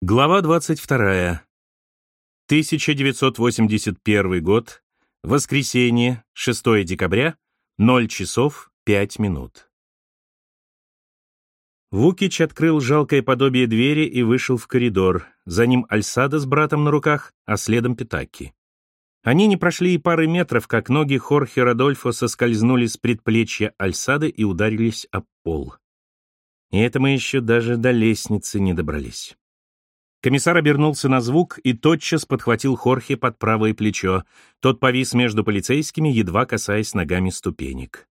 Глава 22. 1981 год. Воскресенье, 6 декабря, 0 часов 5 минут. Вукич открыл жалкое подобие двери и вышел в коридор. За ним Альсада с братом на руках, а следом Питаки. Они не прошли и пары метров, как ноги Хорхе Родольфо соскользнули с предплечья Альсады и ударились об пол. И это мы еще даже до лестницы не добрались. Комиссар обернулся на звук и тотчас подхватил Хорхе под правое плечо. Тот повис между полицейскими, едва касаясь ногами ступенек.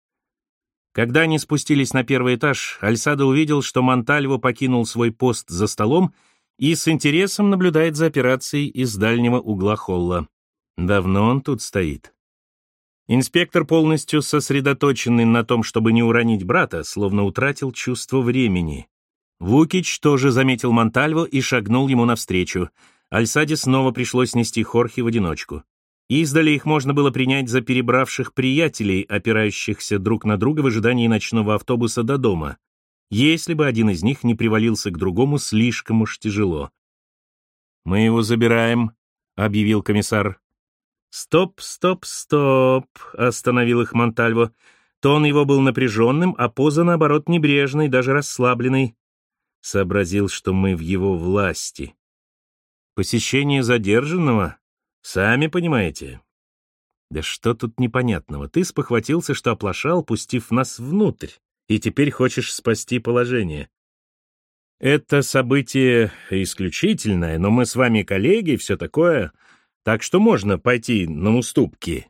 Когда они спустились на первый этаж, Альсадо увидел, что Монтальво покинул свой пост за столом и с интересом наблюдает за операцией из дальнего угла холла. Давно он тут стоит. Инспектор, полностью сосредоточенный на том, чтобы не уронить брата, словно утратил чувство времени. Вукич тоже заметил Монтальво и шагнул ему навстречу. Альсаде снова пришлось нести Хорхе в одиночку. Издали их можно было принять за перебравших приятелей, опирающихся друг на друга в ожидании ночного автобуса до дома, если бы один из них не привалился к другому слишком уж тяжело. «Мы его забираем», — объявил комиссар. «Стоп, стоп, стоп», — остановил их Монтальво. Тон его был напряженным, а поза, наоборот, небрежной, даже расслабленной сообразил, что мы в его власти. Посещение задержанного? Сами понимаете. Да что тут непонятного? Ты спохватился, что оплошал, пустив нас внутрь, и теперь хочешь спасти положение. Это событие исключительное, но мы с вами коллеги, все такое, так что можно пойти на уступки.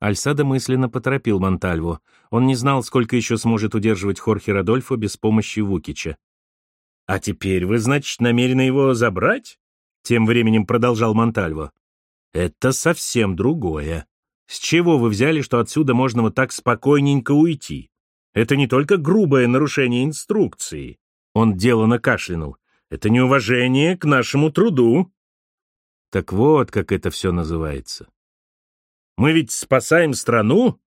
Альсада мысленно поторопил Монтальво. Он не знал, сколько еще сможет удерживать Хорхе Родольфо без помощи Вукича. «А теперь вы, значит, намерены его забрать?» Тем временем продолжал Монтальво. «Это совсем другое. С чего вы взяли, что отсюда можно вот так спокойненько уйти? Это не только грубое нарушение инструкции». Он делано кашлянул. «Это неуважение к нашему труду». Так вот, как это все называется. «Мы ведь спасаем страну?»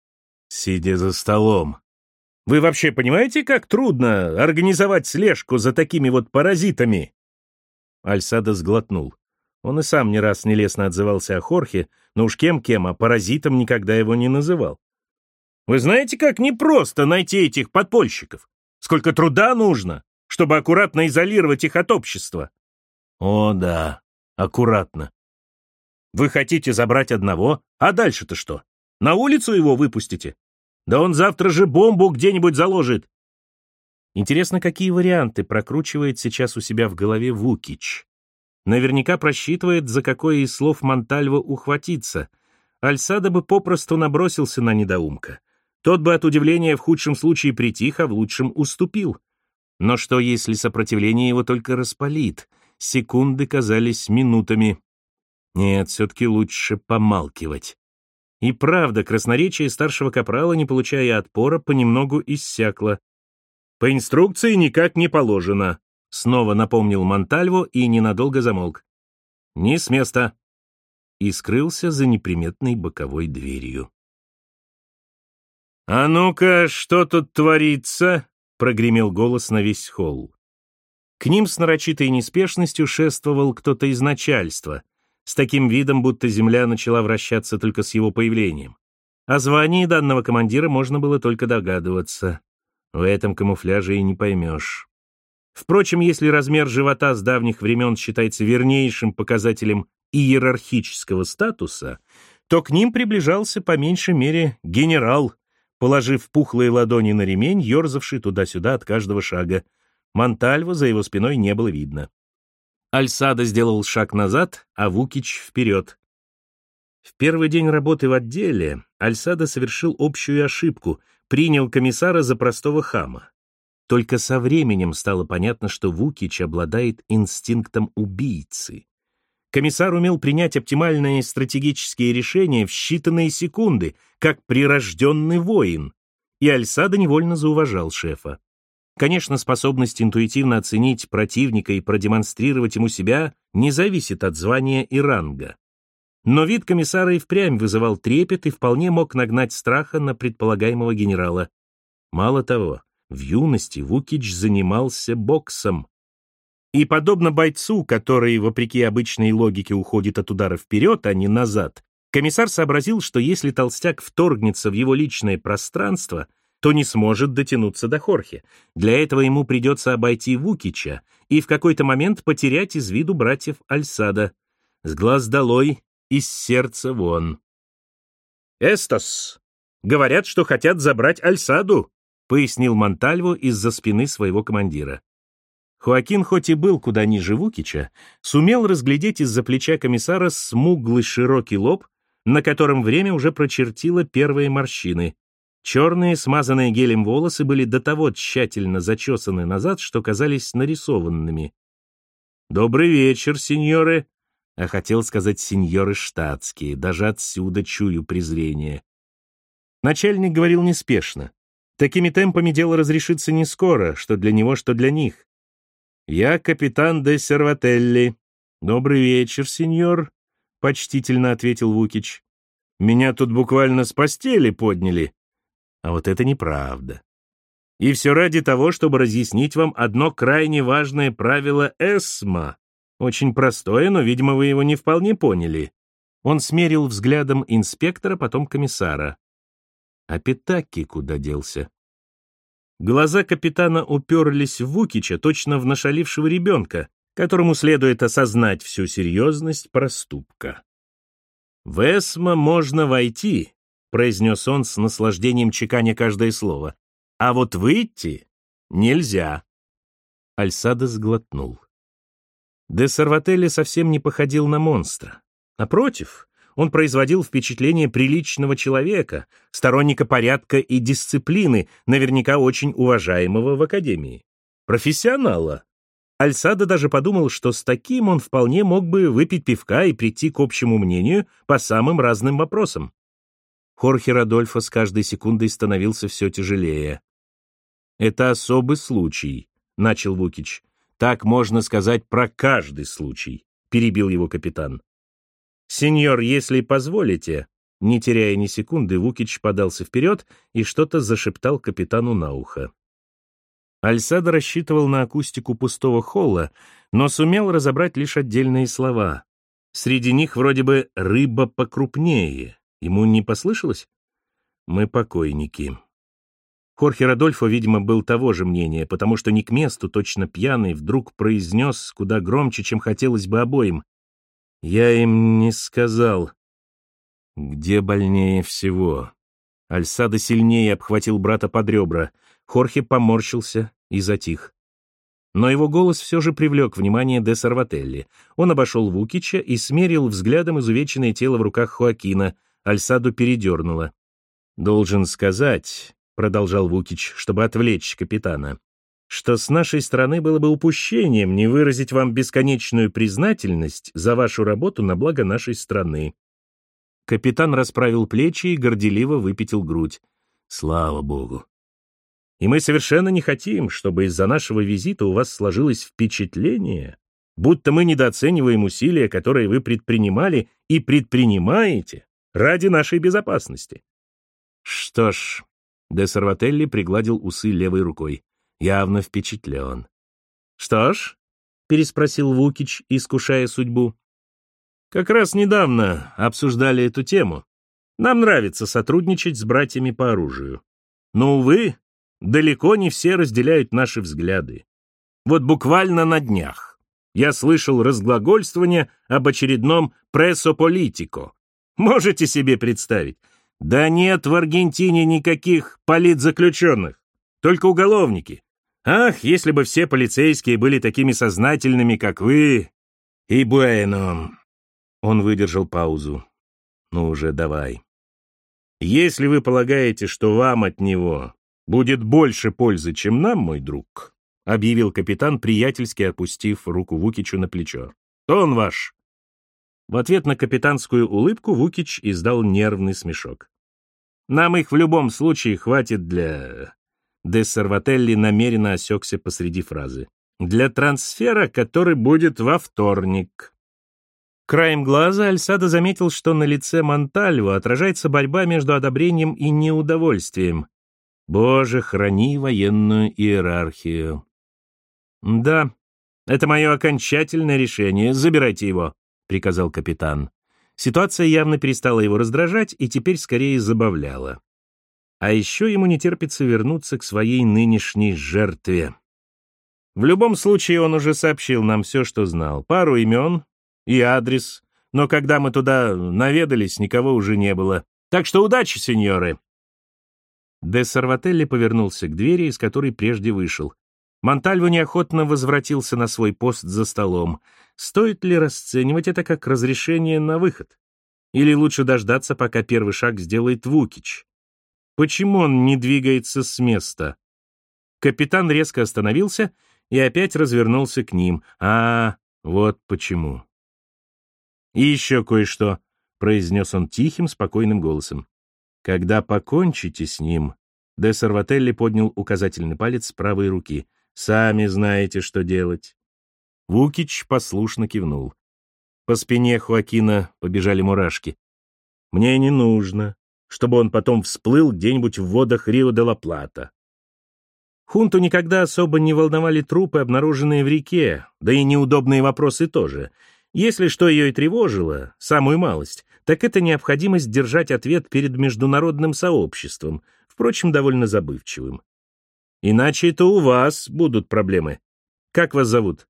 Сидя за столом, вы вообще понимаете, как трудно организовать слежку за такими вот паразитами?» Альсада сглотнул. Он и сам не раз нелестно отзывался о Хорхе, но уж кем-кем, а паразитом никогда его не называл. «Вы знаете, как непросто найти этих подпольщиков? Сколько труда нужно, чтобы аккуратно изолировать их от общества?» «О, да, аккуратно. Вы хотите забрать одного, а дальше-то что? На улицу его выпустите? Да он завтра же бомбу где-нибудь заложит. Интересно, какие варианты прокручивает сейчас у себя в голове Вукич. Наверняка просчитывает, за какое из слов Монтальво ухватиться. Альсада бы попросту набросился на недоумка. Тот бы от удивления в худшем случае притих, а в лучшем уступил. Но что, если сопротивление его только распалит? Секунды казались минутами. Нет, все-таки лучше помалкивать. И правда, красноречие старшего капрала, не получая отпора, понемногу иссякло. «По инструкции никак не положено», — снова напомнил Монтальво и ненадолго замолк. «Не с места!» и скрылся за неприметной боковой дверью. «А ну-ка, что тут творится?» — прогремел голос на весь холл. К ним с нарочитой неспешностью шествовал кто-то из начальства, с таким видом, будто Земля начала вращаться только с его появлением. О звании данного командира можно было только догадываться. В этом камуфляже и не поймешь. Впрочем, если размер живота с давних времен считается вернейшим показателем иерархического статуса, то к ним приближался по меньшей мере генерал, положив пухлые ладони на ремень, ерзавший туда-сюда от каждого шага. Монтальва за его спиной не было видно. Альсада сделал шаг назад, а Вукич вперед. В первый день работы в отделе Альсада совершил общую ошибку, принял комиссара за простого хама. Только со временем стало понятно, что Вукич обладает инстинктом убийцы. Комиссар умел принять оптимальные стратегические решения в считанные секунды, как прирожденный воин, и Альсада невольно зауважал шефа. Конечно, способность интуитивно оценить противника и продемонстрировать ему себя не зависит от звания и ранга. Но вид комиссара и впрямь вызывал трепет и вполне мог нагнать страха на предполагаемого генерала. Мало того, в юности Вукич занимался боксом. И подобно бойцу, который, вопреки обычной логике, уходит от удара вперед, а не назад, комиссар сообразил, что если толстяк вторгнется в его личное пространство, то не сможет дотянуться до Хорхе. Для этого ему придется обойти Вукича и в какой-то момент потерять из виду братьев Альсада. С глаз долой, из сердца вон. «Эстос! Говорят, что хотят забрать Альсаду!» — пояснил Монтальво из-за спины своего командира. Хоакин, хоть и был куда ниже Вукича, сумел разглядеть из-за плеча комиссара смуглый широкий лоб, на котором время уже прочертило первые морщины. Черные, смазанные гелем волосы были до того тщательно зачесаны назад, что казались нарисованными. «Добрый вечер, сеньоры!» А хотел сказать сеньоры штатские, даже отсюда чую презрение. Начальник говорил неспешно. Такими темпами дело разрешится не скоро, что для него, что для них. «Я капитан де Сервателли. Добрый вечер, сеньор», — почтительно ответил Вукич. «Меня тут буквально с постели подняли». А вот это неправда. И все ради того, чтобы разъяснить вам одно крайне важное правило ЭСМА. Очень простое, но, видимо, вы его не вполне поняли. Он смерил взглядом инспектора, потом комиссара. А Питаки куда делся? Глаза капитана уперлись в Вукича, точно в нашалившего ребенка, которому следует осознать всю серьезность проступка. «В Эсмо можно войти», — произнес он с наслаждением чеканя каждое слово, «а вот выйти нельзя». Альсадо сглотнул. Де Сарвателли совсем не походил на монстра. Напротив, он производил впечатление приличного человека, сторонника порядка и дисциплины, наверняка очень уважаемого в Академии. Профессионала. Альсадо даже подумал, что с таким он вполне мог бы выпить пивка и прийти к общему мнению по самым разным вопросам. Хорхе Радольфо с каждой секундой становился все тяжелее. «Это особый случай», — начал Вукич. «Так можно сказать про каждый случай», — перебил его капитан. «Сеньор, если позволите...» Не теряя ни секунды, Вукич подался вперед и что-то зашептал капитану на ухо. Альсадо рассчитывал на акустику пустого холла, но сумел разобрать лишь отдельные слова. Среди них вроде бы «рыба покрупнее». Ему не послышалось? «Мы покойники». Хорхе Радольфо, видимо, был того же мнения, потому что не к месту, точно пьяный, вдруг произнес куда громче, чем хотелось бы обоим. Я им не сказал. Где больнее всего? Альсада сильнее обхватил брата под ребра. Хорхе поморщился и затих. Но его голос все же привлек внимание де Сарвателли. Он обошел Вукича и смерил взглядом изувеченное тело в руках Хоакина. Альсаду передернуло. «Должен сказать», — продолжал Вукич, чтобы отвлечь капитана, что с нашей стороны было бы упущением не выразить вам бесконечную признательность за вашу работу на благо нашей страны. Капитан расправил плечи и горделиво выпятил грудь. Слава богу. И мы совершенно не хотим, чтобы из-за нашего визита у вас сложилось впечатление, будто мы недооцениваем усилия, которые вы предпринимали и предпринимаете ради нашей безопасности. Что ж, де Сарвателли пригладил усы левой рукой явно впечатлен. «Что ж?» — переспросил Вукич, искушая судьбу. «Как раз недавно обсуждали эту тему. Нам нравится сотрудничать с братьями по оружию. Но, увы, далеко не все разделяют наши взгляды. Вот буквально на днях я слышал разглагольствование об очередном прессополитико. Можете себе представить? Да нет в Аргентине никаких политзаключенных, только уголовники. Ах, если бы все полицейские были такими сознательными, как вы. И буэно. Он выдержал паузу. Ну уже давай. Если вы полагаете, что вам от него будет больше пользы, чем нам, мой друг, объявил капитан, приятельски опустив руку Вукичу на плечо, то он ваш. В ответ на капитанскую улыбку Вукич издал нервный смешок. Нам их в любом случае хватит для Де Сервателли намеренно осекся посреди фразы. «Для трансфера, который будет во вторник». Краем глаза Альсадо заметил, что на лице Монтальво отражается борьба между одобрением и неудовольствием. «Боже, храни военную иерархию». «Да, «Это мое окончательное решение. Забирайте его», — приказал капитан. Ситуация явно перестала его раздражать и теперь скорее забавляла. А еще ему не терпится вернуться к своей нынешней жертве. В любом случае, он уже сообщил нам все, что знал. Пару имен и адрес. Но когда мы туда наведались, никого уже не было. Так что удачи, сеньоры!» Де Сарвателли повернулся к двери, из которой прежде вышел. Монтальво неохотно возвратился на свой пост за столом. Стоит ли расценивать это как разрешение на выход? Или лучше дождаться, пока первый шаг сделает Вукич? Почему он не двигается с места? Капитан резко остановился и опять развернулся к ним. А, вот почему. «И еще кое-что», — произнес он тихим, спокойным голосом. «Когда покончите с ним...» Де Сарвателли поднял указательный палец правой руки — Сами знаете, что делать». Вукич послушно кивнул. По спине Хуакина побежали мурашки. «Мне не нужно, чтобы он потом всплыл где-нибудь в водах Рио-де-ла-Плата». Хунту никогда особо не волновали трупы, обнаруженные в реке, да и неудобные вопросы тоже. Если что ее и тревожило, самую малость, так это необходимость держать ответ перед международным сообществом, впрочем, довольно забывчивым. Иначе это у вас будут проблемы. Как вас зовут?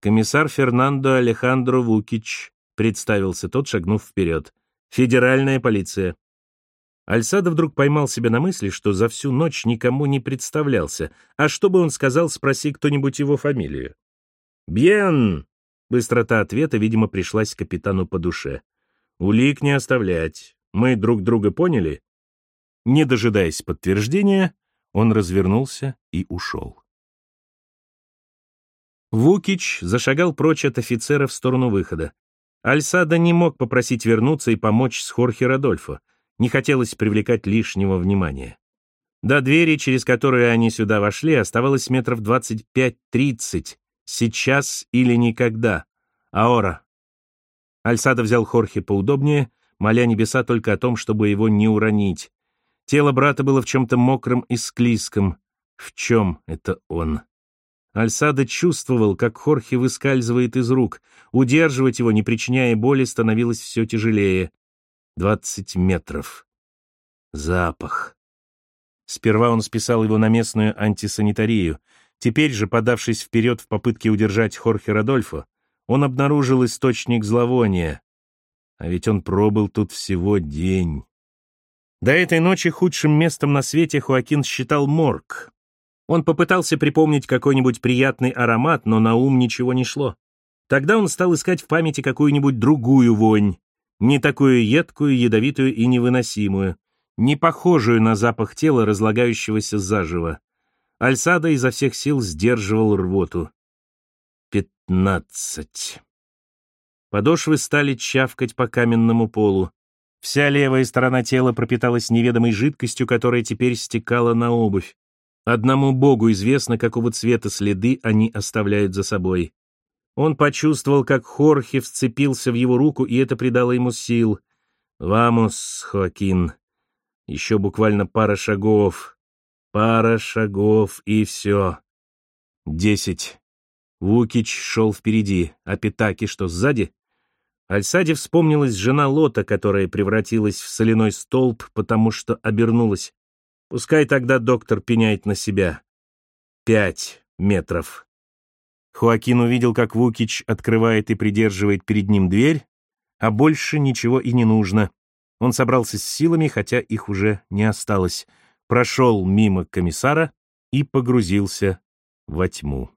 Комиссар Фернандо Алехандро Вукич, представился тот, шагнув вперед. Федеральная полиция. Альсадо вдруг поймал себя на мысли, что за всю ночь никому не представлялся. А что бы он сказал, спроси кто-нибудь его фамилию. «Бьен!» Быстрота ответа, видимо, пришлась капитану по душе. «Улик не оставлять. Мы друг друга поняли?» Не дожидаясь подтверждения, он развернулся и ушел. Вукич зашагал прочь от офицера в сторону выхода. Альсада не мог попросить вернуться и помочь с Хорхе Родольфо. Не хотелось привлекать лишнего внимания. До двери, через которую они сюда вошли, оставалось метров 25-30. Сейчас или никогда. Аора. Альсада взял Хорхе поудобнее, моля небеса только о том, чтобы его не уронить. Тело брата было в чем-то мокром и склизком. В чем это он? Альсада чувствовал, как Хорхе выскальзывает из рук. Удерживать его, не причиняя боли, становилось все тяжелее. Двадцать метров. Запах. Сперва он списал его на местную антисанитарию. Теперь же, подавшись вперед в попытке удержать Хорхе Родольфо, он обнаружил источник зловония. А ведь он пробыл тут всего день. До этой ночи худшим местом на свете Хуакин считал морг. Он попытался припомнить какой-нибудь приятный аромат, но на ум ничего не шло. Тогда он стал искать в памяти какую-нибудь другую вонь, не такую едкую, ядовитую и невыносимую, не похожую на запах тела, разлагающегося заживо. Альсада изо всех сил сдерживал рвоту. Пятнадцать. Подошвы стали чавкать по каменному полу. Вся левая сторона тела пропиталась неведомой жидкостью, которая теперь стекала на обувь. Одному богу известно, какого цвета следы они оставляют за собой. Он почувствовал, как Хорхе вцепился в его руку, и это придало ему сил. «Вамус, Хоакин!» Еще буквально пара шагов. Пара шагов, и все. Десять. Вукич шел впереди, а Питаки что, сзади? Альсаде вспомнилась жена Лота, которая превратилась в соляной столб, потому что обернулась. Пускай тогда доктор пеняет на себя. Пять метров. Хуакин увидел, как Вукич открывает и придерживает перед ним дверь, а больше ничего и не нужно. Он собрался с силами, хотя их уже не осталось, прошел мимо комиссара и погрузился во тьму.